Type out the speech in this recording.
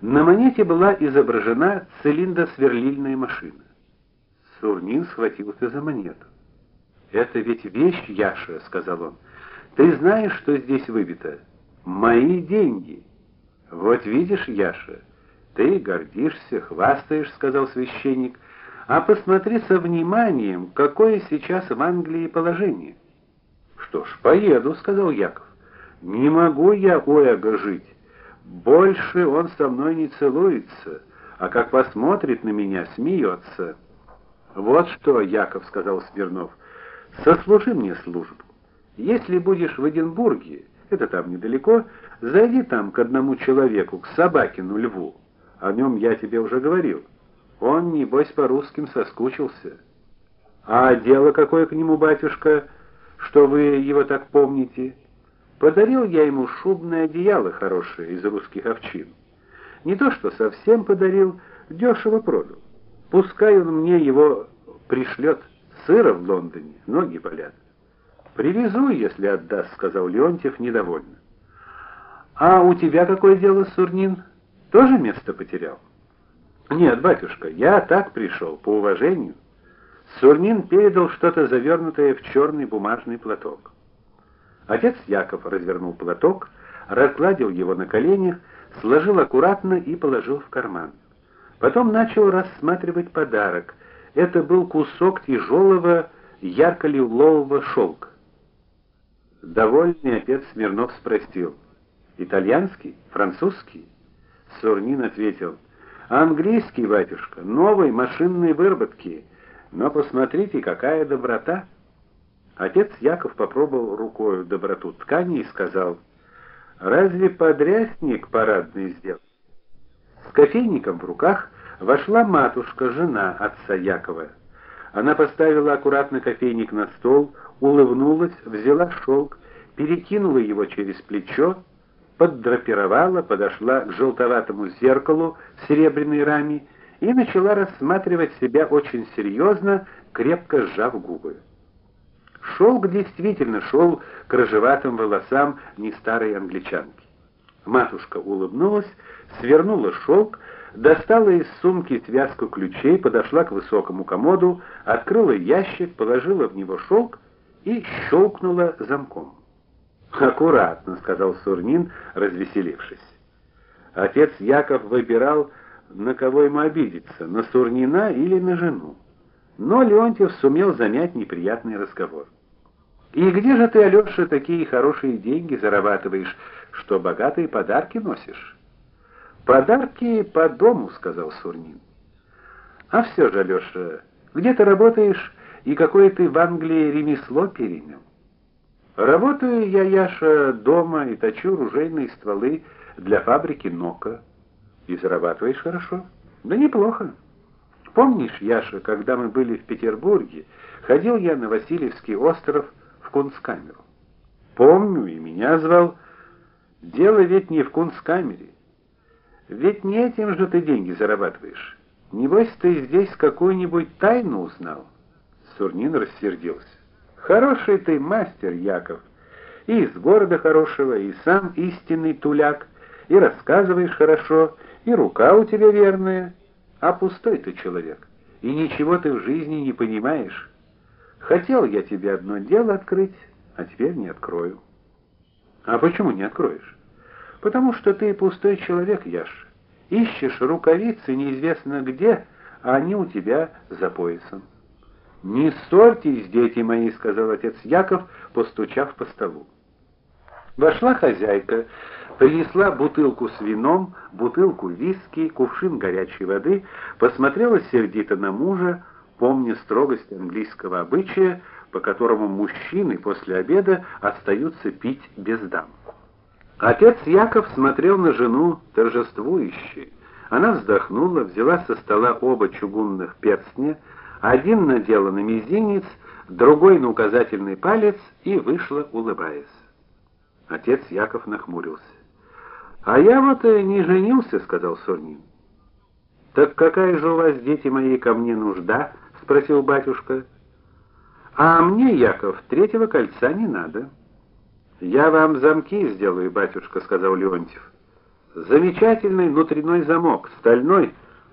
На монете была изображена цилиндосверлильная машина. Сурнин схватился за монету. "Это ведь вещь, Яша", сказал он. "Ты знаешь, что здесь выбито? Мои деньги. Вот видишь, Яша, ты гордишься, хвастаешь", сказал священник. "А посмотри со вниманием, какое сейчас в Англии положение". "Что ж, поеду", сказал Яков. "Не могу я ояга жить". Больше он со мной не целуется, а как посмотрит на меня, смеется. Вот что, Яков сказал Смирнов. Сослужи мне службу. Если будешь в Эдинбурге, это там недалеко, зайди там к одному человеку, к собакину льву. О нем я тебе уже говорил. Он небось по русским соскучился. А дело какое к нему, батюшка, что вы его так помните? Подарил я ему шубное одеяло хорошее из русских овчин. Не то что совсем подарил, дешево продал. Пускай он мне его пришлет. Сыра в Лондоне, ноги болят. Привезу, если отдаст, сказал Леонтьев недовольно. А у тебя какое дело, Сурнин? Тоже место потерял? Нет, батюшка, я так пришел, по уважению. Сурнин передал что-то завернутое в черный бумажный платок. Отец Яков развернул платок, разгладил его на коленях, сложил аккуратно и положил в карман. Потом начал рассматривать подарок. Это был кусок тяжелого ярко-лилового шелка. Довольный отец Смирнов спросил: "Итальянский, французский?" Сурнин ответил: "Английский, батюшка, новой машинной выработки. Но посмотрите, какая доброта!" Отец Яков попробовал рукой доброту ткани и сказал: "Разве подрясник парадный сделал?" С кофейником в руках вошла матушка, жена отца Якова. Она поставила аккуратно кофейник на стол, улыбнулась, взяла шелк, перекинула его через плечо, поддрапировала, подошла к желтоватому зеркалу в серебряной раме и начала рассматривать себя очень серьезно, крепко сжав губы. Шелк действительно шел к рыжеватым волосам не старой англичанки. Матушка улыбнулась, свернула шелк, достала из сумки связку ключей, подошла к высокому комоду, открыла ящик, положила в него шелк и щелкнула замком. "Аккуратно", сказал Сурнин, развеселившись. Отец Яков выбирал, на кого ему обидеться, на Сурнина или на жену. Но Леонтьев сумел замять неприятный разговор. И где же ты, Алёша, такие хорошие деньги зарабатываешь, что богатые подарки носишь? Подарки по дому, сказал Сурнин. А все же, Алёша, где ты работаешь и какое ты в Англии ремесло перенял? Работаю я, Яша, дома и точу ружейные стволы для фабрики Нока. И зарабатываешь хорошо? Да неплохо. Помнишь, Яша, когда мы были в Петербурге, ходил я на Васильевский остров в кунсткамеру. Помню, и меня звал. Дело ведь не в кунсткамере. Ведь не этим же ты деньги зарабатываешь. Небось ты здесь какую-нибудь тайну узнал. Сурнин рассердился. Хороший ты мастер, Яков. И из города хорошего, и сам истинный туляк, и рассказываешь хорошо, и рука у тебя верная, а пустой ты человек. И ничего ты в жизни не понимаешь. Хотел я тебе одно дело открыть, а теперь не открою. А почему не откроешь? Потому что ты пустой человек, Яш. Ищешь рукавицы неизвестно где, а они у тебя за поясом. Не ссорьтесь, дети мои, сказал отец Яков, постучав по столу. Вошла хозяйка, принесла бутылку с вином, бутылку виски, кувшин горячей воды, посмотрела сердито на мужа, помня строгость английского обычая, по которому мужчины после обеда остаются пить без дам. Отец Яков смотрел на жену торжествующе. Она вздохнула, взяла со стола оба чугунных перстня, один надела на мизинец, другой на указательный палец и вышла, улыбаясь. Отец Яков нахмурился. А я вот и не женился, сказал Сурнин. Так какая же у вас, дети мои, ко мне нужда? Спросил батюшка. А мне, Яков, третьего кольца не надо. Я вам замки сделаю, батюшка, сказал Леонтьев. Замечательный внутренний замок, стальной,